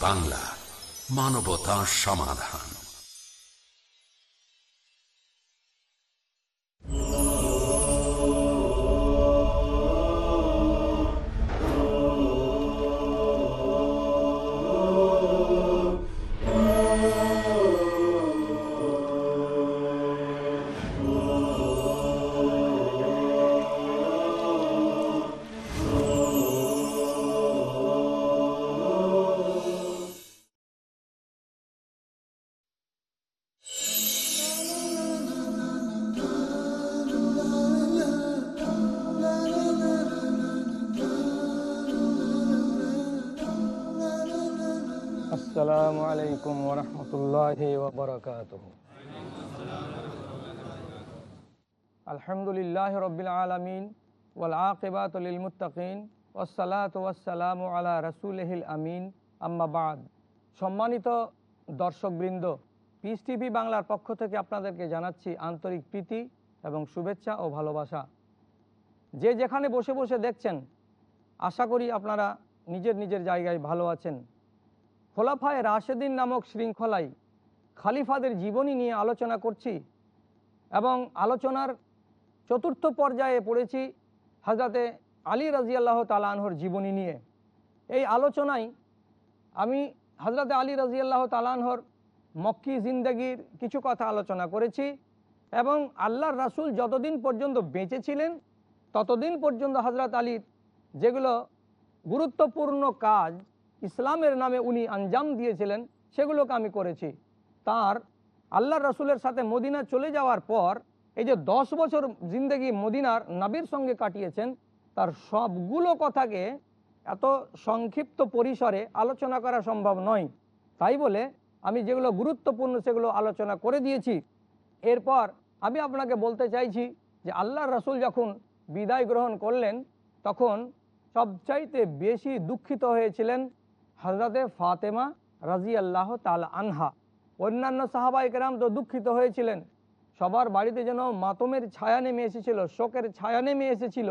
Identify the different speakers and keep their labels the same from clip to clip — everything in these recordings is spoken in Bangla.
Speaker 1: বাংলা মানবতা সমাধান।
Speaker 2: আসসালামু আলাইকুম ওরহমতুল্লাহ ওবরকাত আলহামদুলিল্লাহ রবিল আলমিন ওয়াল আকিবাতুল মুতাকিন ওসালাত ওয়াসালামু আলা রসুলহিল আমিন। আম্মাবাদ সম্মানিত দর্শকবৃন্দ পিস টিভি বাংলার পক্ষ থেকে আপনাদেরকে জানাচ্ছি আন্তরিক প্রীতি এবং শুভেচ্ছা ও ভালোবাসা। যে যেখানে বসে বসে দেখছেন, আশা করি আপনারা নিজের নিজের জায়গায় ভালো আছেন। খোলাফায় রাশেদিন নামক শৃঙ্খলায় খালিফাদের জীবনী নিয়ে আলোচনা করছি এবং আলোচনার চতুর্থ পর্যায়ে পড়েছি হাজরাতে আলী রাজিয়াল্লাহ তালানহর জীবনী নিয়ে। এই আলোচনায় আমি হজরতে আলী রাজিয়াল্লাহ তালানহর মক্কি জিন্দগির কিছু কথা আলোচনা করেছি এবং আল্লাহর রাসুল যতদিন পর্যন্ত বেঁচে ছিলেন, ততদিন পর্যন্ত হজরত আলীর যেগুলো গুরুত্বপূর্ণ কাজ ইসলামের নামে উনি আঞ্জাম দিয়েছিলেন, সেগুলোকে আমি করেছি। তার আল্লাহ রসুলের সাথে মদিনা চলে যাওয়ার পর, এই যে দশ বছর জিন্দগি মদিনার নাবির সঙ্গে কাটিয়েছেন, তার সবগুলো কথাকে এত সংক্ষিপ্ত পরিসরে আলোচনা করা সম্ভব নয়। তাই বলে আমি যেগুলো গুরুত্বপূর্ণ সেগুলো আলোচনা করে দিয়েছি। এরপর আমি আপনাকে বলতে চাইছি যে আল্লাহ রসুল যখন বিদায় গ্রহণ করলেন, তখন সবচাইতে বেশি দুঃখিত হয়েছিলেন হজরতে ফাতেমা রাজি আল্লাহ তাল আনহা, অন্যান্য সাহাবা একরাম তো দুঃখিত হয়েছিলেন। সবার বাড়িতে যেন মাতমের ছায়া নেমে এসেছিল, শোকের ছায়া নেমে এসেছিল।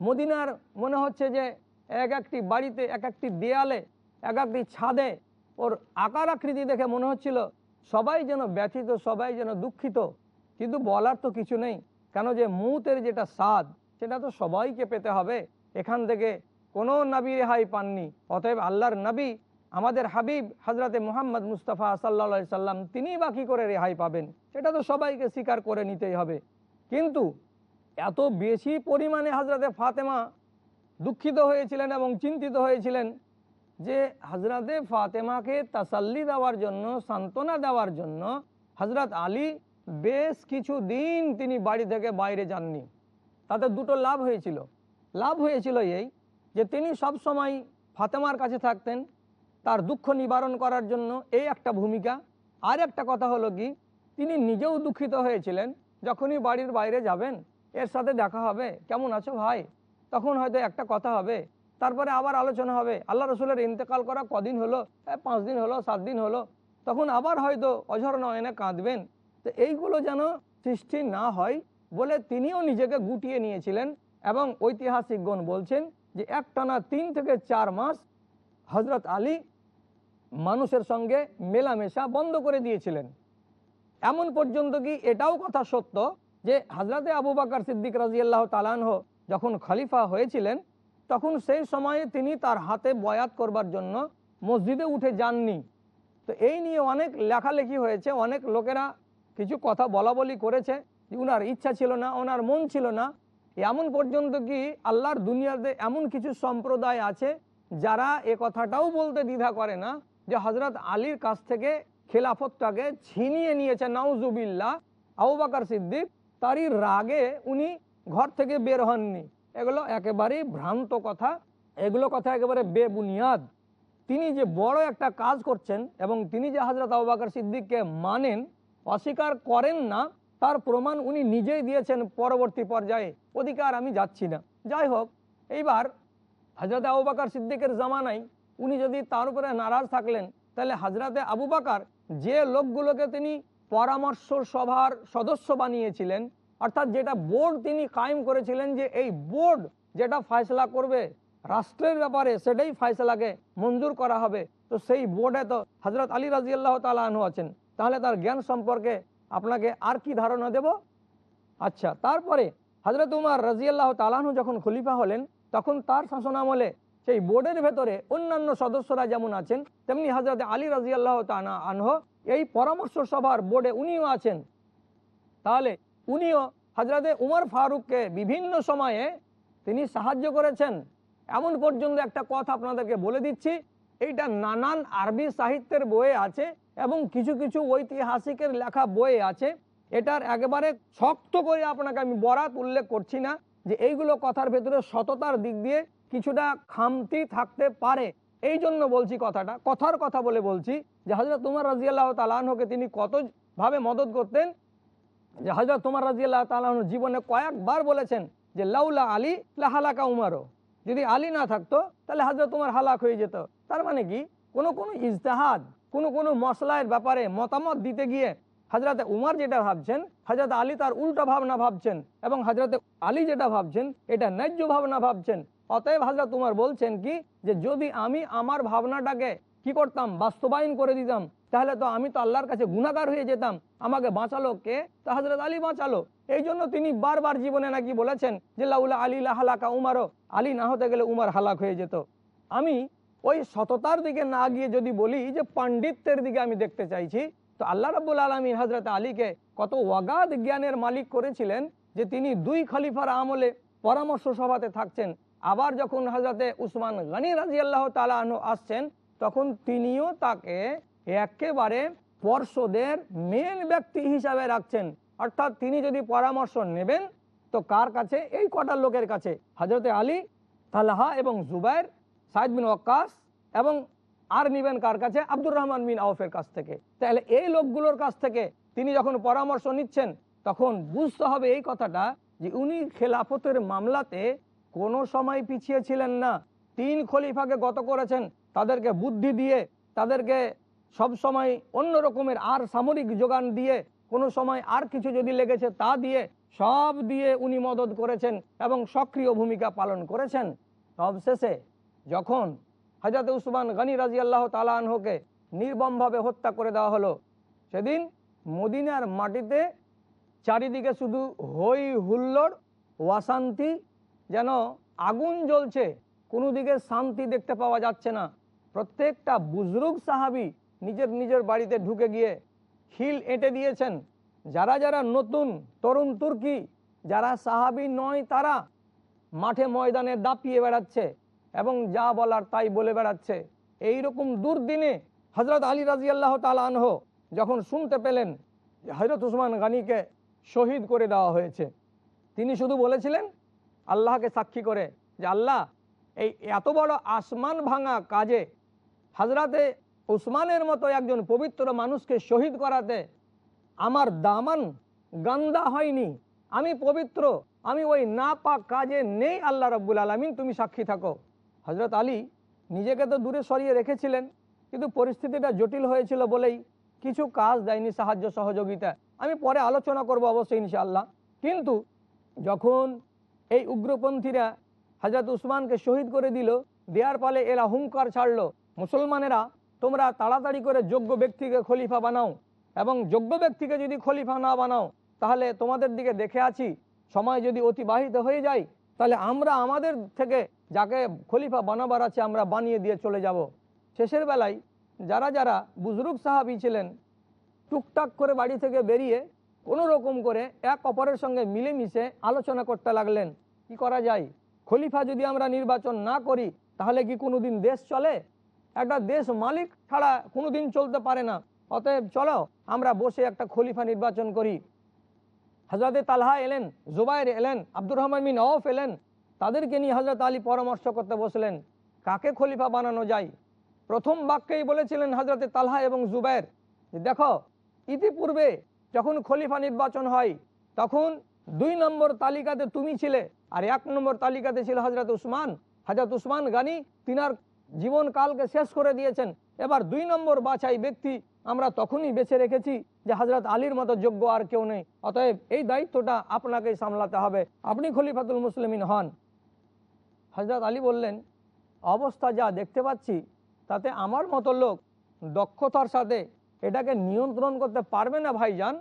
Speaker 2: মদিনার মনে হচ্ছে যে এক একটি বাড়িতে, এক একটি দেয়ালে, এক একটি ছাদে ওর আকার আকৃতি দেখে মনে হচ্ছিল সবাই যেন ব্যথিত, সবাই যেন দুঃখিত। কিন্তু বলার তো কিছু নেই। কেন যে মুতের যেটা স্বাদ, সেটা তো সবাইকে পেতে হবে। এখান থেকে কোনো নবী রেহাই পাননি। অতএব আল্লাহর নবী, আমাদের হাবিব হজরতে মোহাম্মদ মুস্তফা সাল্লা সাল্লাম, তিনি বাকি করে রেহাই পাবেন? সেটা তো সবাইকে স্বীকার করে নিতেই হবে। কিন্তু এত বেশি পরিমাণে হজরতে ফাতেমা দুঃখিত হয়েছিলেন এবং চিন্তিত হয়েছিলেন যে হজরতে ফাতেমাকে তাসাল্লি দেওয়ার জন্য, সান্ত্বনা দেওয়ার জন্য হজরত আলী বেশ কিছু দিন তিনি বাড়ি থেকে বাইরে যাননি। তাতে দুটো লাভ হয়েছিল। লাভ হয়েছিল এই যে তিনি সব সময় ফাতেমার কাছে থাকতেন, তার দুঃখ নিবারণ করার জন্য এই একটা ভূমিকা। আর একটা কথা হলো কি, তিনি নিজেও দুঃখিত হয়েছিলেন যখনই বাড়ির বাইরে যাবেন, এর সাথে দেখা হবে, কেমন আছো ভাই? তখন হয়তো একটা কথা হবে, তারপরে আবার আলোচনা হবে, আল্লাহ রসুলের ইন্তেকাল করা কদিন হলো পাঁচ দিন হলো, সাত দিন হলো, তখন আবার হয়তো অঝর নয়নে কাঁদবেন। তো এইগুলো যেন সৃষ্টি না হয় বলে তিনিও নিজেকে গুটিয়ে নিয়েছিলেন এবং ঐতিহাসিকগণ বলছেন যে একটানা তিন থেকে চার মাস হজরত আলী মানুষের সঙ্গে মেলামেশা বন্ধ করে দিয়েছিলেন। এমন পর্যন্ত কি এটাও কথা সত্য যে হজরতে আবু বাকর সিদ্দিক রাজিয়াল্লাহ তালানহ যখন খলিফা হয়েছিলেন, তখন সেই সময়ে তিনি তার হাতে বয়াত করবার জন্য মসজিদে উঠে যাননি। তো এই নিয়ে অনেক লেখালেখি হয়েছে, অনেক লোকেরা কিছু কথা বলা বলি করেছে ওনার ইচ্ছা ছিল না, ওনার মন ছিল না এমন পর্যন্ত কি আল্লাহর দুনিয়াতে এমন কিছু সম্প্রদায় আছে যারা এ কথাটাও বলতে দ্বিধা করে না? যে হজরত আলীর কাছ থেকে খেলাফতটাকে ছিনিয়ে নিয়েছে নাউজুবিল্লা আউবাকার সিদ্দিক তারই রাগে উনি ঘর থেকে বের হননি। এগুলো একেবারেই ভ্রান্ত কথা। এগুলো কথা একেবারে বেবুনিয়াদ। তিনি যে বড় একটা কাজ করছেন এবং তিনি যে হজরত আবাকর সিদ্দিককে মানেন, অস্বীকার করেন না তার প্রমাণ উনি নিজেই দিয়েছেন পরবর্তী পর্যায়ে। অধিকার আমি যাচ্ছি না। যাই হোক, এইবার হজরত আবু বাকার সিদ্দিকের জামানায় উনি যদি তার উপরে নারাজ থাকলেন, তাহলে হজরতে আবু বাকার যে লোকগুলোকে তিনি পরামর্শ সভার সদস্য বানিয়েছিলেন, অর্থাৎ যেটা বোর্ড তিনি কায়েম করেছিলেন যে এই বোর্ড যেটা ফয়সলা করবে, রাষ্ট্রের ব্যাপারে সেটাই ফয়সলাকে মঞ্জুর করা হবে। তো সেই বোর্ডে তো হজরত আলী রাজিয়াল্লাহ তালু আছেন। তাহলে তার জ্ঞান সম্পর্কে আপনাকে আর কি ধারণা দেব? আচ্ছা তারপরে হজরত উমার রাজিয়াল্লাহ তালাহু যখন খলিফা হলেন, তখন তার শাসনামলে সেই বোর্ডের ভেতরে অন্যান্য সদস্যরা যেমন আছেন, তেমনি হজরত আলী রাজিয়াল্লাহ তানা আনহ এই পরামর্শ সভার বোর্ডে উনিও আছেন। তাহলে উনিও হজরতে উমর ফারুককে বিভিন্ন সময়ে তিনি সাহায্য করেছেন। এমন পর্যন্ত একটা কথা আপনাদেরকে বলে দিচ্ছি, এইটা নানান আরবি সাহিত্যের বইয়ে আছে এবং কিছু কিছু ঐতিহাসিকের লেখা বইয়ে আছে, এটার একেবারে শক্ত করে আপনাকে আমি বরাত উল্লেখ করছি না যে এইগুলো কথার ভেতরে সততার দিক দিয়ে কিছুটা খামতি থাকতে পারে। এই জন্য বলছি কথাটা, কথার কথা বলে বলছি যে হজরত তোমার রাজিয়াল্লাহ তালাহকে তিনি কতভাবে মদত করতেন? যে হজরত তোমার রাজিয়াল্লাহ তালাহ জীবনে কয়েকবার বলেছেন যে, লাউলা আলী লাহালাকা উমারও যদি আলী না থাকতো, তাহলে হজরত তোমার হালাক হয়ে যেত। তার মানে কি? কোনো কোনো ইজতেহাদ কোনো কোনো মশলার ব্যাপারে মতামত দিতে গিয়ে হাজরাতে উমার যেটা ভাবছেন হজরত আলী তার উল্টো ভাবনা ভাবছেন এবং হজরত আলী যেটা ভাবছেন, এটা ন্যায্য ভাবনা ভাবছেন। অতএব হজরত উমার বলছেন কি যে, যদি আমি আমার ভাবনাটাকে কি করতাম, বাস্তবায়ন করে দিতাম, তাহলে তো আমি তো আল্লাহর কাছে গুণাগার হয়ে যেতাম, আমাকে বাঁচালো কে? তো হজরত আলী বাঁচালো। এই জন্য তিনি বারবার জীবনে নাকি বলেছেন যে, লাউলা আলী হালাকা উমারও আলী না হতে গেলে উমার হালাক হয়ে যেত। আমি ওই সততার দিকে না গিয়ে যদি বলি যে পাণ্ডিত্যের দিকে আমি দেখতে চাইছি, তো আল্লাহ রাবুল আলমী হজরত আলীকে কত ওয়াগাদ জ্ঞানের মালিক করেছিলেন যে তিনি দুই খলিফার আমলে পরামর্শ সভাতে থাকছেন। আবার যখন হজরতে উসমান গনি রাজি আল্লাহ তালাহ আসছেন, তখন তিনিও তাকে একেবারে পর্ষদের মেন ব্যক্তি হিসাবে রাখছেন। অর্থাৎ তিনি যদি পরামর্শ নেবেন, তো কার কাছে? এই কটা লোকের কাছে। হজরতে আলী, তালাহা এবং জুবাইর সাইদ বিন ওয়াক্কাস এবং আর নিবেন কার কাছে? আব্দুর রহমান বিন আউফের কাছ থেকে। তাহলে এই লোকগুলোর কাছ থেকে তিনি যখন পরামর্শ নিচ্ছেন, তখন বুঝতে হবে এই কথাটা যে উনি খেলাফতের মামলাতে কোনো সময় পিছিয়ে ছিলেন না। তিন খলিফাকে গত করেছেন, তাদেরকে বুদ্ধি দিয়ে, তাদেরকে সব সময় অন্য রকমের আর সামরিক যোগান দিয়ে, কোনো সময় আর কিছু যদি লেগেছে তা দিয়ে, সব দিয়ে উনি মদত করেছেন এবং সক্রিয় ভূমিকা পালন করেছেন। সবশেষে যখন হজরত উসমান গনি রাজি আল্লাহ তালাহকে নির্মমভাবে হত্যা করে দেওয়া হলো, সেদিন মদিনার মাটিতে চারিদিকে শুধু হই হুল্লোড় ওয়াশান্তি যেন আগুন জ্বলছে, কোনো দিকে শান্তি দেখতে পাওয়া যাচ্ছে না। প্রত্যেকটা বুজরুগ সাহাবি নিজের নিজের বাড়িতে ঢুকে গিয়ে খিল এঁটে দিয়েছেন। যারা যারা নতুন তরুণ তুর্কি, যারা সাহাবি নয়, তারা মাঠে ময়দানে দাপিয়ে বেড়াচ্ছে। এবং যা বলার তাই বলে বেড়াচ্ছে। এই রকম দুর্দিনে হজরত আলী রাজি আল্লাহ তালানহ যখন শুনতে পেলেন যে হজরত উসমান গানিকে শহীদ করে দেওয়া হয়েছে, তিনি শুধু বলেছিলেন, আল্লাহকে সাক্ষী করে যে আল্লাহ, এই এত বড় আসমান ভাঙা কাজে হাজরাতে উসমানের মতো একজন পবিত্র মানুষকে শহীদ করাতে আমার দামান গান্দা হয়নি। আমি পবিত্র, আমি ওই না পাক কাজে নেই, আল্লাহ রব্বুল আলমিন, তুমি সাক্ষী থাকো। হজরত আলী নিজেকে তো দূরে সরিয়ে রেখেছিলেন, কিন্তু পরিস্থিতিটা জটিল হয়েছিল বলেই কিছু কাজ দেয়নি সাহায্য সহযোগিতা আমি পরে আলোচনা করব অবশ্যই ইনশাআল্লাহ। কিন্তু যখন এই উগ্রপন্থীরা হজরত উসমানকে শহীদ করে দিল, দেয়ার ফলে এরা হুঙ্কার ছাড়লো, মুসলমানেরা, তোমরা তাড়াতাড়ি করে যোগ্য ব্যক্তিকে খলিফা বানাও এবং যোগ্য ব্যক্তিকে যদি খলিফা না বানাও, তাহলে তোমাদের দিকে দেখে আছি, সময় যদি অতিবাহিত হয়ে যায়, তাহলে আমরা আমাদের থেকে যাকে খলিফা বানাবার আছে, আমরা বানিয়ে দিয়ে চলে যাব। শেষের বেলায় যারা যারা বুজরুগ সাহাবি ছিলেন, টুকটাক করে বাড়ি থেকে বেরিয়ে কোনো রকম করে এক অপরের সঙ্গে মিলেমিশে আলোচনা করতে লাগলেন। কি করা যায়? খলিফা যদি আমরা নির্বাচন না করি, তাহলে কি কোনো দিন দেশ চলে? একটা দেশ মালিক ছাড়া কোনো দিন চলতে পারে না। অতএব চলো, আমরা বসে একটা খলিফা নির্বাচন করি। হজরতে তালহা এলেন, জুবাইর এলেন, আব্দুর রহমান বিন অফ এলেন তাদেরকে নিয়ে হজরত আলী পরামর্শ করতে বসলেন, কাকে খলিফা বানানো যায়? প্রথম বাক্যেই বলেছিলেন হজরতে তালহা এবং জুবাইর যে, দেখো, ইতিপূর্বে যখন খলিফা নির্বাচন হয়, তখন দুই নম্বর তালিকাতে তুমি ছিলে আর এক নম্বর তালিকাতে ছিল হজরত উসমান। হজরত উসমান গানি, তিনার জীবনকালকে শেষ করে দিয়েছেন। এবার দুই নম্বর বাছাই ব্যক্তি আমরা তখনই বেছে রেখেছি যে হজরত আলীর মতো যোগ্য আর কেউ নেই। অতএব এই দায়িত্বটা আপনাকেই সামলাতে হবে। আপনি খলিফাতুল মুসলিমিন হন। হজরত আলী বললেন, অবস্থা যা দেখতে পাচ্ছি, তাতে আমার মতো লোক দক্ষতার সাথে এটাকে নিয়ন্ত্রণ করতে পারবে না ভাইজান।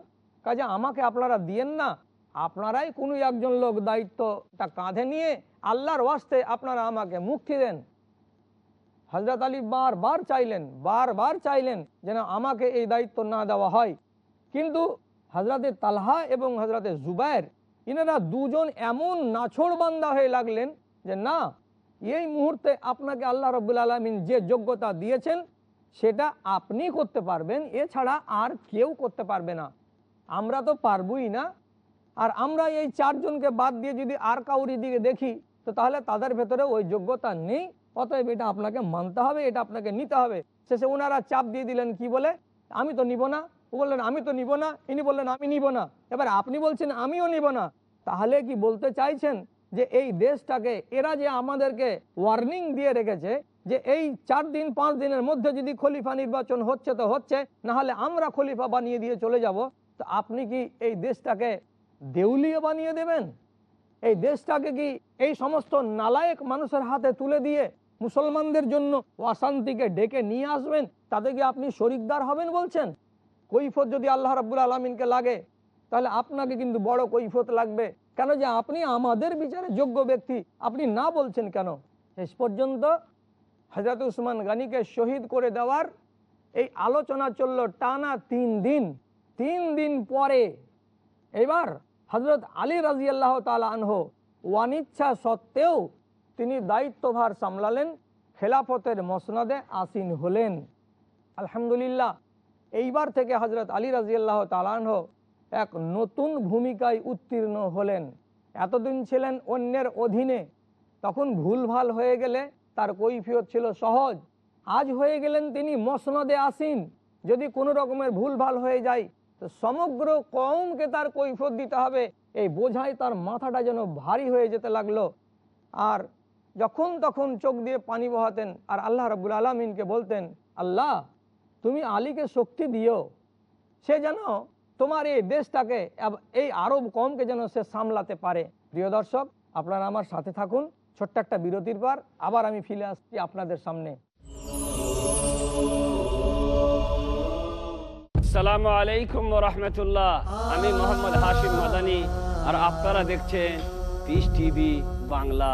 Speaker 2: কাজে আমাকে আপনারা দিয়েন না। আপনারাই কোনো একজন লোক দায়িত্বটা কাঁধে নিয়ে আল্লাহর ওয়াস্তে আপনারা আমাকে মুক্তি দেন। হজরত আলী বারবার চাইলেন বারবার চাইলেন যেন আমাকে এই দায়িত্ব না দেওয়া হয়। কিন্তু হজরতে তালহা এবং হজরতে জুবায়ের, ইনারা দুজন এমন নাছোড় বান্দা হয়ে লাগলেন যে না, এই মুহূর্তে আপনাকে আল্লাহ রবুল আলমিন যে যোগ্যতা দিয়েছেন, সেটা আপনি করতে পারবেন। এছাড়া আর কেউ করতে পারবে না। আমরা তো পারবই না। আর আমরা এই চারজনকে বাদ দিয়ে যদি আর কাউরি দিকে দেখি, তো তাহলে তাদের ভেতরে ওই যোগ্যতা নেই। অতএব এটা আপনাকে মানতে হবে, এটা আপনাকে নিতে হবে। শেষে ওনারা চাপ দিয়ে দিলেন, কি বলে? আমি তো নিব না। ও বললেন, আমি তো নিব না। ইনি বললেন, আমি নিব না। এবার আপনি বলছেন, আমিও নিব না। তাহলে কি বলতে চাইছেন? যে এই দেশটাকে, এরা যে আমাদেরকে ওয়ার্নিং দিয়ে রেখেছে যে এই চার দিন, পাঁচ দিনের মধ্যে যদি খলিফা নির্বাচন হচ্ছে তো হচ্ছে না হলে আমরা খলিফা বানিয়ে দিয়ে চলে যাব। তো আপনি কি এই দেশটাকে দেউলিয়া বানিয়ে দেবেন? এই দেশটাকে কি এই সমস্ত নালায়েক মানুষের হাতে তুলে দিয়ে মুসলমানদের জন্য অশান্তিকে ডেকে নিয়ে আসবেন? তাতে কি আপনি শরিকদার হবেন বলছেন? কৈফত যদি আল্লাহ রাব্বুল আলমিনকে লাগে, তাহলে আপনাকে কিন্তু বড় কৈফত লাগবে। কেন যে আপনি আমাদের বিচারে যোগ্য ব্যক্তি? আপনি না বলছেন কেন? শেষ পর্যন্ত হজরত উসমান গানিকে শহীদ করে দেওয়ার এই আলোচনা চলল টানা তিন দিন। তিন দিন পরে এবার হজরত আলী রাজিয়াল্লাহ তালা আনহ ওয়ানিচ্ছা সত্ত্বেও তিনি দায়িত্বভার সামলালেন, খেলাফতের মসনদে আসীন হলেন। আলহামদুলিল্লাহ, এইবার থেকে হজরত আলী রাজিয়াল্লাহ তালানহ এক নতুন ভূমিকায় উত্তীর্ণ হলেন। এতদিন ছিলেন অন্যের অধীনে। তখন ভুলভাল হয়ে গেলে তার কৈফিয়ত ছিল সহজ। আজ হয়ে গেলেন তিনি মসনদে আসীন। যদি কোনো রকমের ভুলভাল হয়ে যায়, তো সমগ্র কমকে তার কৈফত দিতে হবে। এই বোঝায় তার মাথাটা যেন ভারী হয়ে যেতে লাগল। আর যখন তখন চোখ দিয়ে পানি বহাতেন আর আল্লাহ রাবুল আলমিনকে বলতেন, আল্লাহ, তুমি আলীকে শক্তি দিও। সে যেন তোমার এই দেশটাকে এই আরব কমকে যেন সে সামলাতে পারে। প্রিয় দর্শক, আপনারা আমার সাথে থাকুন। ছোট্ট একটা বিরতির পর আবার আমি ফিরে আসছি আপনাদের সামনে।
Speaker 3: আসসালামু আলাইকুম রহমতুল্লাহ। আমি মোহাম্মদ হাশিম মাদানি। আর আপনারা দেখছেন peace TV Bangla.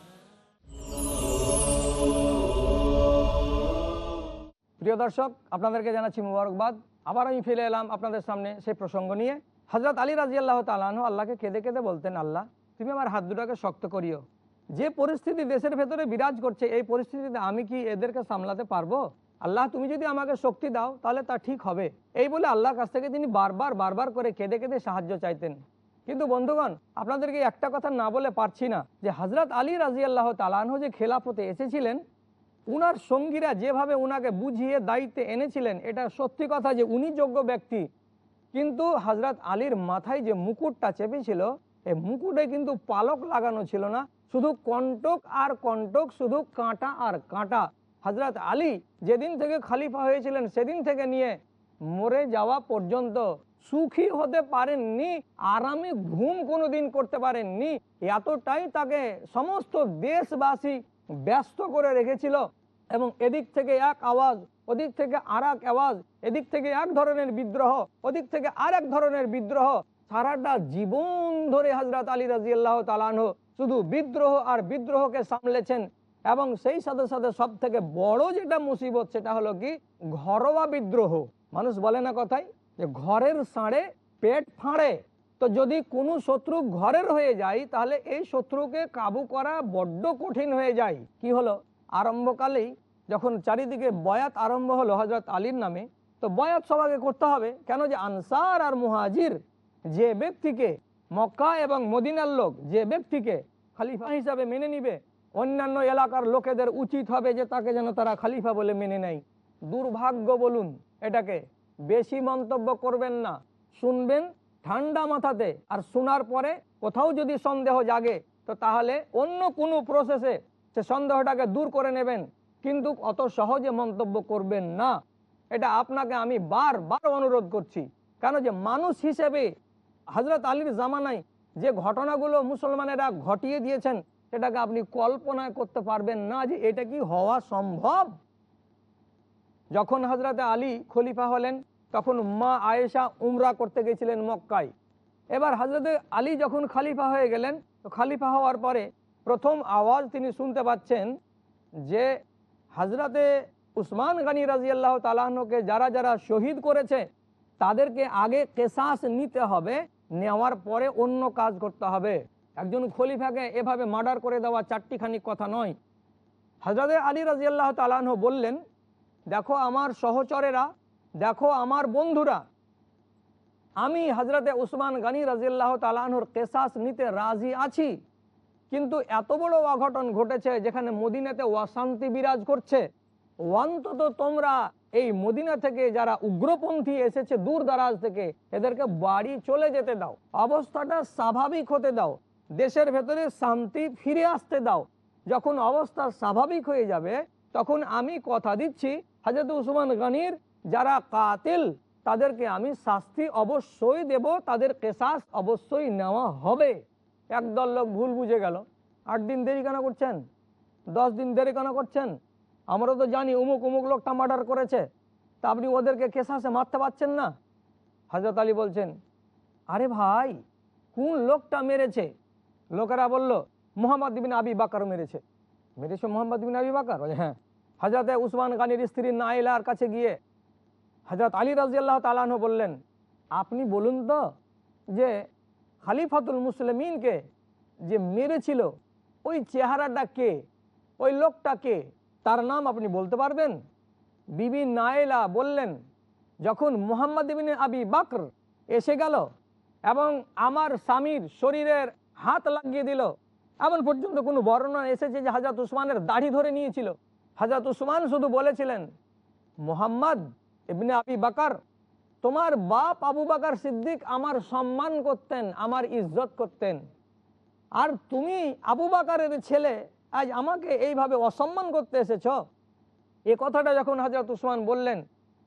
Speaker 2: প্রিয় দর্শক, আপনাদেরকে জানাচ্ছি মুবারকবাদ। আবার আমি ফিরে এলাম আপনাদের সামনে সেই প্রসঙ্গ নিয়ে। হজরত আলী রাজি আল্লাহ তালাহ আল্লাহকে কেঁদে কেঁদে বলতেন, আল্লাহ, তুমি আমার হাত দুটাকে শক্ত করিও। যে পরিস্থিতি দেশের ভেতরে বিরাজ করছে, এই পরিস্থিতিতে আমি কি এদেরকে সামলাতে পারব? আল্লাহ, তুমি যদি আমাকে শক্তি দাও, তাহলে তা ঠিক হবে। এই বলে আল্লাহর কাছ থেকে তিনি বারবার বারবার করে কেঁদে কেঁদে সাহায্য চাইতেন। কিন্তু বন্ধুগণ, আপনাদেরকে একটা কথা না বলে পারছি না যে হজরত আলী রাজি আল্লাহ তালাহ যে খেলাফতে এসেছিলেন উনার সঙ্গীরা যেভাবে উনাকে বুঝিয়ে দায়িত্বে এনেছিলেন, এটা সত্যি কথা যে উনি যোগ্য ব্যক্তি। কিন্তু হজরত আলীর মাথায় যে মুকুটটা চেপেছিল, এই মুকুটে কিন্তু পালক লাগানো ছিল না। শুধু কণ্টক আর কণ্টক, শুধু কাঁটা আর কাঁটা। হজরত আলী যেদিন থেকে খালিফা হয়েছিলেন, সেদিন থেকে নিয়ে মরে যাওয়া পর্যন্ত সুখী হতে পারেননি, আরামে ঘুম কোনোদিন করতে পারেননি। এতটাই তাকে সমস্ত দেশবাসী ব্যস্ত করে রেখেছিল এবং এদিক থেকে এক আওয়াজ, ওদিক থেকে আর এক আওয়াজ, এদিক থেকে এক ধরনের বিদ্রোহ, ওদিক থেকে আর এক ধরনের বিদ্রোহ। সারাটা জীবন ধরে হজরত আলী রাজিয়াল্লাহ তালানহ শুধু বিদ্রোহ আর বিদ্রোহকে সামলেছেন এবং সেই সাথে সাথে সব থেকে বড় যেটা মুসিবত সেটা হলো কি? ঘরোয়া বিদ্রোহ। মানুষ বলে না কথাই যে ঘরের সাঁড়ে পেট ফাঁড়ে। তো যদি কোনো শত্রু ঘরের হয়ে যায়, তাহলে এই শত্রুকে কাবু করা বড্ড কঠিন হয়ে যায়। কি হলো? আরম্ভকালেই যখন চারিদিকে বয়াত আরম্ভ হলো হজরত আলীর নামে, তো বয়াত সবাকে করতে হবে। কেন যে আনসার আর মুহাজির যে ব্যক্তিকে মক্কা এবং মদিনার লোক যে ব্যক্তিকে খালিফা হিসাবে মেনে নিবে, অন্যান্য এলাকার লোকেদের উচিত হবে যে তাকে যেন তারা খালিফা বলে মেনে নেয়। দুর্ভাগ্য বলুন, এটাকে বেশি মন্তব্য করবেন না। শুনবেন ঠান্ডা মাথাতে আর শোনার পরে কোথাও যদি সন্দেহ জাগে, তো তাহলে অন্য কোনো প্রসেসে সে সন্দেহটাকে দূর করে নেবেন। কিন্তু অত সহজে মন্তব্য করবেন না। এটা আপনাকে আমি বারবার অনুরোধ করছি। কেন যে মানুষ হিসেবে হজরত আলীর জামানায় যে ঘটনাগুলো মুসলমানেরা ঘটিয়ে দিয়েছেন, সেটাকে আপনি কল্পনায় করতে পারবেন না যে এটা কি হওয়া সম্ভব। যখন হজরত আলী খলিফা হলেন তখন মা আয়েশা উমরা করতে গেছিলেন মক্কায়। এবার হজরত আলী যখন খালিফা হয়ে গেলেন, তো খালিফা হওয়ার পরে প্রথম আওয়াজ তিনি শুনতে পাচ্ছেন যে হজরতে উসমান গানী রাজিয়াল্লাহ তালাহকে যারা যারা শহীদ করেছে, তাদেরকে আগে কেসাস নিতে হবে, নেওয়ার পরে অন্য কাজ করতে হবে। একজন খলিফাকে এভাবে মার্ডার করে দেওয়া চারটিখানি কথা নয়। হজরত আলী রাজিয়াল্লাহ তালাহ বললেন, দেখো আমার সহচরেরা দেখো আমার বন্ধুরা, আমি হজরতে উসমান গানী রাজিয়াল্লাহ তালাহর কেসাস নিতে রাজি আছি, কিন্তু এত বড় অঘটন ঘটেছে যেখানে মদিনাতে অশান্তি বিরাজ করছে। অন্তত তোমরা এই মদিনা থেকে যারা উগ্রপন্থী এসেছে দূর দারাজ থেকে, এদেরকে বাড়ি চলে যেতে দাও। অবস্থাটা স্বাভাবিক হতে দাও। দেশের ভেতরে শান্তি ফিরে আসতে দাও। যখন অবস্থা স্বাভাবিক হয়ে যাবে, তখন আমি কথা দিচ্ছি হাজরত উসমান গানির যারা কাতিল, তাদেরকে আমি শাস্তি অবশ্যই দেব, তাদের কেসাস অবশ্যই নেওয়া হবে। একদল লোক ভুল বুঝে গেল। আট দিন দেরি কেন করছেন? দশ দিন দেরি কেন করছেন? আমরা তো জানি উমুক উমুক লোকটা মার্ডার করেছে। তা আপনি ওদেরকে কেসাসে মারতে পারছেন না? হজরত আলী বলছেন, আরে ভাই, কোন লোকটা মেরেছে? লোকেরা বলল, মোহাম্মদ বিন আবি বাকার মেরেছে। মেরেছে মোহাম্মদ বিন আবি বাকার? হ্যাঁ। হজরতে উসমান গানির স্ত্রী নাইলার কাছে গিয়ে হজরত আলী রাজিয়াল্লাহ তালাহ বললেন, আপনি বলুন তো যে খালিফাতুল মুসলিমিনকে যে মেরেছিল, ওই চেহারাটা কে? ওই লোকটা কে? তার নাম আপনি বলতে পারবেন? বিবি নায়েলা বললেন, যখন মুহাম্মদ বিন আবি বাকর এসে গেল এবং আমার স্বামীর শরীরের হাত লাগিয়ে দিল, এমন পর্যন্ত কোনো বর্ণনা এসেছে যে হাজাত উসমানের দাড়ি ধরে নিয়েছিল? হাজাত উসমান শুধু বলেছিলেন, মোহাম্মদ ইবনে আবি বাকার, তোমার বাপ আবু বাকার সিদ্দিক আমার সম্মান করতেন, আমার ইজ্জত করতেন। আর তুমি আবু বাকারের ছেলে, আজ আমাকে এইভাবে অসম্মান করতে এসেছ? এ কথাটা যখন হজরত উসমান বললেন,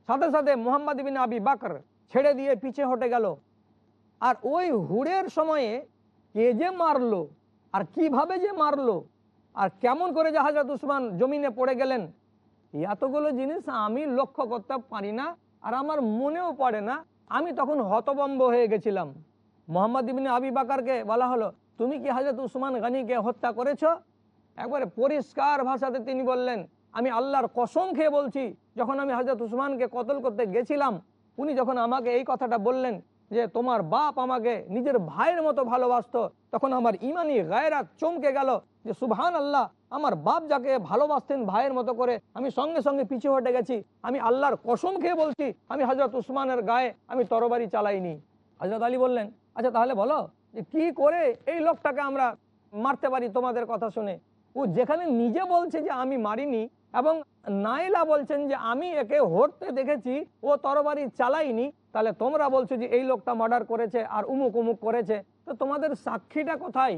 Speaker 2: সাথে সাথে মোহাম্মদ বিন আবি বাকর ছেড়ে দিয়ে পিছে হটে গেল। আর ওই হুড়ের সময়ে কে যে মারলো, আর কীভাবে যে মারলো, আর কেমন করে যে হাজরত উসমান জমিনে পড়ে গেলেন এতগুলো জিনিস আমি লক্ষ্য করতে পারি না আর আমার মনেও পড়ে না। আমি তখন হতবম্ব হয়ে গেছিলাম। মোহাম্মদ ইবিন আবি বাকারকে বলা হলো, তুমি কি হাজরত উসমান গানিকে হত্যা করেছ? একবারে পরিষ্কার ভাষাতে তিনি বললেন, আমি আল্লাহর কসম খেয়ে বলছি, যখন আমি হাজরত উসমানকে কতল করতে গেছিলাম, উনি যখন আমাকে এই কথাটা বললেন যে তোমার বাপ আমাকে নিজের ভাইয়ের মতো ভালোবাসতো, তখন আমার ইমানি গায়রাত চমকে গেল যে সুবহান আল্লাহ আমার বাপ যাকে ভালোবাসতেন ভাইয়ের মতো করে আমি সঙ্গে সঙ্গে পিছু হটে গেছি। আমি আল্লাহর কসম খেয়ে বলছি, আমি হজরত উসমানের গায়ে আমি তরবারি চালাইনি। হজরত আলী বললেন আচ্ছা তাহলে বলো যে কি করে এই লোকটাকে আমরা মারতে পারি তোমাদের কথা শুনে? ও যেখানে নিজে বলছে যে আমি মারিনি এবং নাইলা বলছেন যে আমি একে হরতে দেখেছি, ও তরবারি চালাইনি তাহলে তোমরা বলছো যে এই লোকটা মার্ডার করেছে আর উমুক উমুক করেছে, তো তোমাদের সাক্ষীটা কোথায়?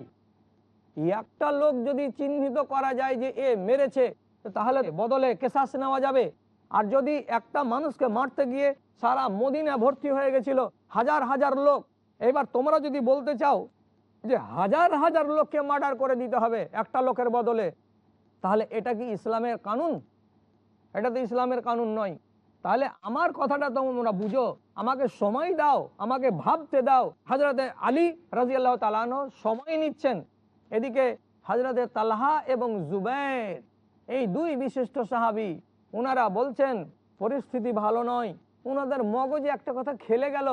Speaker 2: একটা লোক যদি চিহ্নিত করা যায় যে এ মেরেছে, তো তাহলে বদলে কেশাস নেওয়া যাবে। আর যদি একটা মানুষকে মারতে গিয়ে সারা মদিনা ভর্তি হয়ে গেছিল হাজার হাজার লোক, এবার তোমরা যদি বলতে চাও যে হাজার হাজার লোককে মার্ডার করে দিতে হবে একটা লোকের বদলে, তাহলে এটা কি ইসলামের কানুন? এটা তো ইসলামের কানুন নয়। তাহলে আমার কথাটা তোমরা বুঝো। আমাকে সময় দাও, আমাকে ভাবতে দাও। হাজরতে আলী রাজি আল্লাহ তালানো সময় নিচ্ছেন। এদিকে হাজরতে তালহা এবং জুবের এই দুই বিশিষ্ট সাহাবি ওনারা বলছেন, পরিস্থিতি ভালো নয়। ওনাদের মগজে একটা কথা খেলে গেল,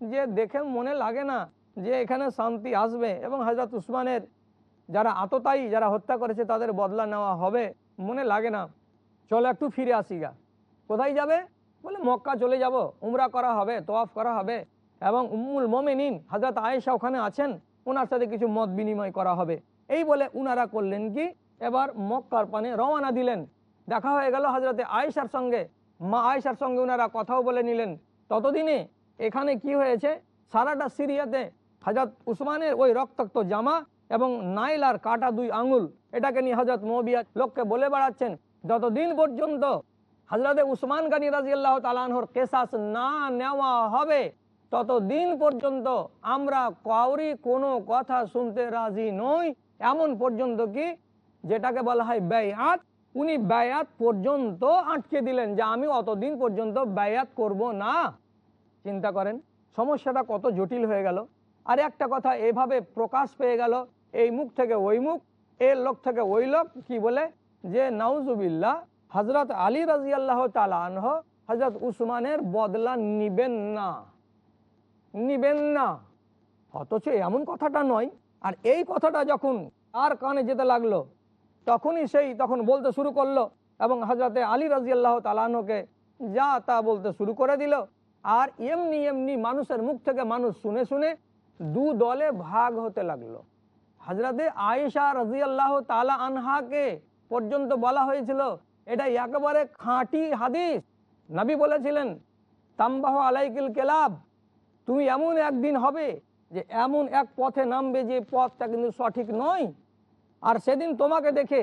Speaker 2: যে দেখে মনে লাগে না যে এখানে শান্তি আসবে। এবং হজরত উসমানের যারা আততায়ী, যারা হত্যা করেছে, তাদের বদলা নেওয়া হবে, মনে লাগে না। চলো একটু ফিরে আসি গা। কোথায় যাবে? বলে, মক্কা চলে যাব, উমরা করা হবে তোয়াফ করা হবে। এবং উম্মুল মোমেনিন হাজরত আয়েশা ওখানে আছেন ওনার সাথে কিছু মত বিনিময় করা হবে। এই বলে উনারা করলেন কি? এবার মক্কার পানে রওনা দিলেন। দেখা হয়ে গেল হজরতে আয়েশার সঙ্গে। মা আয়েশার সঙ্গে ওনারা কথাও বলে নিলেন। ততদিনে এখানে কি হয়েছে? সারাটা সিরিয়াতে হজরত উসমানের ওই রক্তাক্ত জামা এবং নাইলার কাটা দুই আঙুল, এটাকে নিয়ে হজরত মবিয়া লোককে বলে বেড়াচ্ছেন, যতদিন পর্যন্ত হজরত উসমান গানী রাজি আল্লাহ তালানহর কেসাস না নেওয়া হবে, ততদিন পর্যন্ত আমরা কাউরি কোনো কথা শুনতে রাজি নই। এমন পর্যন্ত কি? যেটাকে বলা হয় ব্যয়াত উনি ব্যয়াত পর্যন্ত আটকে দিলেন যে আমি অতদিন পর্যন্ত ব্যয়াত করব না। চিন্তা করেন, সমস্যাটা কত জটিল হয়ে গেল। আর একটা কথা, এভাবে প্রকাশ পেয়ে গেল, এই মুখ থেকে ওই মুখ, এর লোক থেকে ওই লোক, কি বলে? যে নাউজুবিল্লাহ হজরত আলী রাজি আল্লাহ তালানহ হজরত উসমানের বদলা নিবেন না। নিবেন না। অথচ এমন কথাটা নয়। আর এই কথাটা যখন আর কানে যেতে লাগল, তখনই সেই তখন বলতে শুরু করল এবং হজরতে আলী রাজি আল্লাহ তালানহকে যা তা বলতে শুরু করে দিল। আর এমনি এমনি মানুষের মুখ থেকে মানুষ শুনে শুনে দু দলে ভাগ হতে লাগল। হজরতে আয়েশা রাজি আল্লাহ তালা আনহাকে পর্যন্ত বলা হয়েছিল এটা একেবারে খাঁটি হাদিস। নবী বলেছিলেন, তাম্বাহ আলাইকিল কেলাব, তুমি এমন একদিন হবে যে এমন এক পথে নামবে যে পথটা কিন্তু সঠিক নয়। আর সেদিন তোমাকে দেখে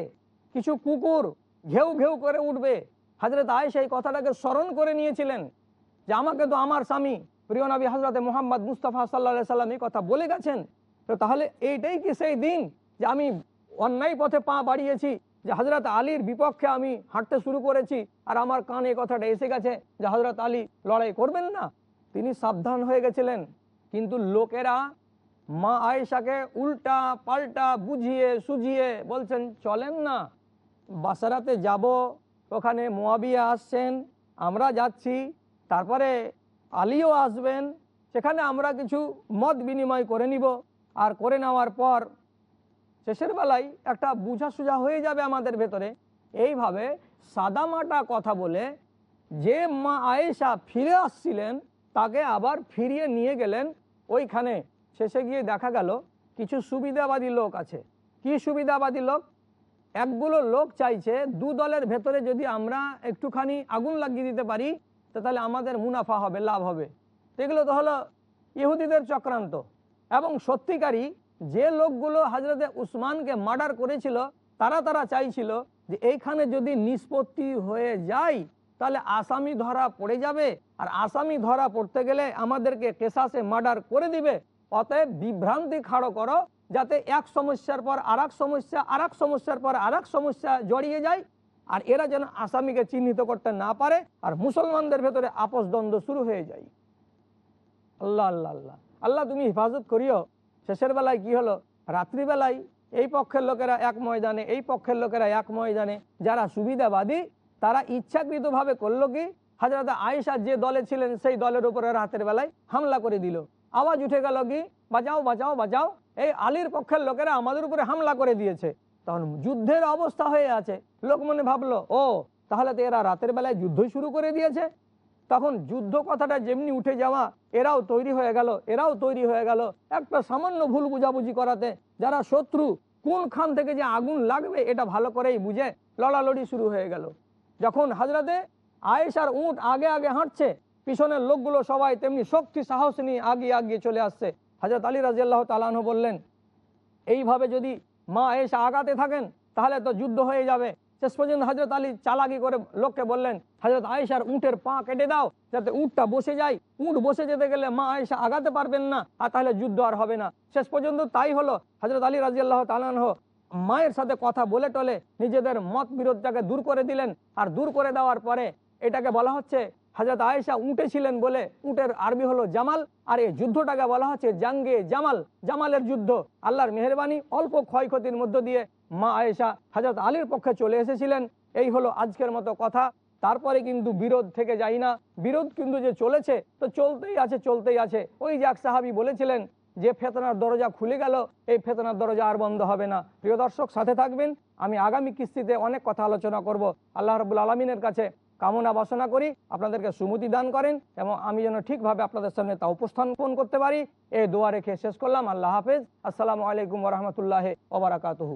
Speaker 2: কিছু কুকুর ঘেউ ঘেউ করে উঠবে। হাজরত আয়েশা এই কথাটাকে স্মরণ করে নিয়েছিলেন যে, আমাকে তো আমার স্বামী, প্রিয় নবী হজরত মোহাম্মদ মুস্তফা সাল্লা সাল্লাম এই কথা বলে গেছেন। তো তাহলে এইটাই কি সেই দিন যে আমি অন্যায় পথে পা বাড়িয়েছি যে হজরত আলীর বিপক্ষে আমি হাঁটতে শুরু করেছি আর আমার কানে কথাটা এসে গেছে যে হজরত আলী লড়াই করবেন না। তিনি সাবধান হয়ে গেছিলেন। কিন্তু লোকেরা মা আয়েশাকে উল্টা পাল্টা বুঝিয়ে সুঝিয়ে বলছেন, চলেন না, বাসারাতে যাব, ওখানে মোয়াবিয়া আসছেন, আমরা যাচ্ছি, তারপরে আলীও আসবেন, সেখানে আমরা কিছু মত বিনিময় করে নিব। আর করে নেওয়ার পর শেষের বেলায় একটা বুঝা সুঝা হয়ে যাবে আমাদের ভেতরে। এইভাবে সাদামাটা কথা বলে যে মা আয়েশা ফিরে আসছিলেন, তাকে আবার ফিরিয়ে নিয়ে গেলেন। ওইখানে শেষে গিয়ে দেখা গেল কিছু সুবিধাবাদী লোক আছে। কি সুবিধাবাদী লোক? একগুলো লোক চাইছে, দু দলের ভেতরে যদি আমরা একটুখানি আগুন লাগিয়ে দিতে পারি, তো তাহলে আমাদের মুনাফা হবে, লাভ হবে। এগুলো তো হলো ইহুদিদের চক্রান্ত। এবং সত্যিকারই যে লোকগুলো হাজরতে উসমানকে মার্ডার করেছিল, তারা তারা চাইছিল যে এইখানে যদি নিষ্পত্তি হয়ে যায়, তাহলে আসামি ধরা পড়ে যাবে। আর আসামি ধরা পড়তে গেলে আমাদেরকে কেসাসে মার্ডার করে দিবে। অতএব বিভ্রান্তি খাড়ো করো, যাতে এক সমস্যার পর আর সমস্যা আর সমস্যার পর আর সমস্যা জড়িয়ে যায়। আর এরা যেন আসামিকে চিহ্নিত করতে না পারে আর মুসলমানদের ভেতরে আপস দ্বন্দ্ব শুরু হয়ে যায়। আল্লাহ আল্লাহ আল্লাহ। আল্লাহ, তুমি হেফাজত করিও। শেষের বেলায় কি হলো? রাত্রিবেলায় এই পক্ষের লোকেরা এক ময়দানে, এই পক্ষের লোকেরা এক ময়দানে। যারা সুবিধাবাদী, তারা ইচ্ছাকৃতভাবে করল কি? হাজরত আয়েশা যে দলে ছিলেন, সেই দলের উপরে রাতের বেলায় হামলা করে দিল। আওয়াজ উঠে গেল কি? বাঁচাও বাঁচাও বাঁচাও। এই আলীর পক্ষের লোকেরা আমাদের উপরে হামলা করে দিয়েছে। তখন যুদ্ধের অবস্থা হয়ে আছে। লোক মনে ভাবলো, ও, তাহলে তো এরা রাতের বেলায় যুদ্ধ শুরু করে দিয়েছে। তখন যুদ্ধ কথাটা যেমনি উঠে যাওয়া, এরাও তৈরি হয়ে গেল, এরাও তৈরি হয়ে গেল। একটা সামান্য ভুল বুঝাবুঝি করাতে যারা শত্রু, কোন খান থেকে যে আগুন লাগবে এটা ভালো করেই বুঝে লড়ালড়ি শুরু হয়ে গেল। যখন হাজরাতে আয়েশার উঁট আগে আগে হাঁটছে, পিছনের লোকগুলো সবাই তেমনি শক্তি, সাহস নিয়ে আগিয়ে আগিয়ে চলে আসছে। হাজরত আলী রাজিয়াল্লাহ তালাহ বললেন, এইভাবে যদি মা এসে আগাতে থাকেন, তাহলে তো যুদ্ধ হয়ে যাবে। শেষ পর্যন্ত হজরত আলী চালাকি করে লোককে বললেন হজরত আয়েশার উঁটের পা কেটে দাও, যাতে উঁটটা বসে যায়। উঁট বসে যেতে গেলে মা আয়েশা আগাতে পারবেন না, আর তাহলে যুদ্ধ আর হবে না। শেষ পর্যন্ত তাই হলো। হজরত আলী রাজিয়াল্লাহ তালানহ মায়ের সাথে কথা বলে টলে নিজেদের মত বিরোধটাকে দূর করে দিলেন, আর দূর করে দেওয়ার পরে এটাকে বলা হচ্ছে হাজরত আয়েশা উঁটে ছিলেন বলে। উঁটের আরবি হলো জামাল, আর এই যুদ্ধটাকে বলা হচ্ছে জাঙ্গে জামাল। জামালের যুদ্ধ, আল্লাহর মেহরবানি অল্প ক্ষয়ক্ষতির মধ্য দিয়ে মা আয়েশা হাজরত আলীর পক্ষে চলে এসেছিলেন। এই হলো আজকের মতো কথা। তারপরে কিন্তু বিরোধ থেকে যাই না। বিরোধ কিন্তু যে চলেছে, তো চলতেই আছে চলতেই আছে। ওই যে এক সাহাবি বলেছিলেন যে, ফেতনার দরজা খুলে গেল, এই ফেতনার দরজা আর বন্ধ হবে না। প্রিয় দর্শক, সাথে থাকবেন। আমি আগামী কিস্তিতে অনেক কথা আলোচনা করব। আল্লাহ রবুল আলমিনের কাছে কামনা বাসনা করি, আপনাদেরকে সুমতি দান করেন এবং আমি যেন ঠিকভাবে আপনাদের সামনে তা উপস্থাপন করতে পারি। এই দোয়া রেখে শেষ করলাম। আল্লাহ হাফেজ। আসসালামু আলাইকুম রহমতুল্লাহ ওবরাকাতহু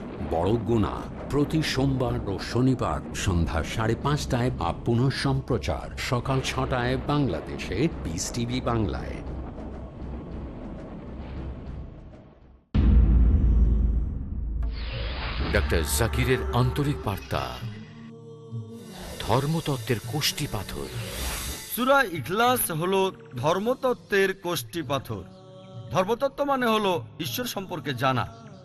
Speaker 1: বড় গুণা। প্রতি সোমবার ও শনিবার সন্ধ্যা সাড়ে পাঁচটায় বা পুনঃ সম্প্রচার। সকাল ছটায় বাংলাদেশে পিস টিভি বাংলায়।
Speaker 4: ডক্টর জাকিরের আন্তরিক বার্তা। ধর্মতত্ত্বের কোষ্টি পাথর।
Speaker 5: সুরা ইখলাস হলো ধর্মতত্ত্বের কোষ্টি পাথর। ধর্মতত্ত্ব মানে হলো ঈশ্বর সম্পর্কে জানা।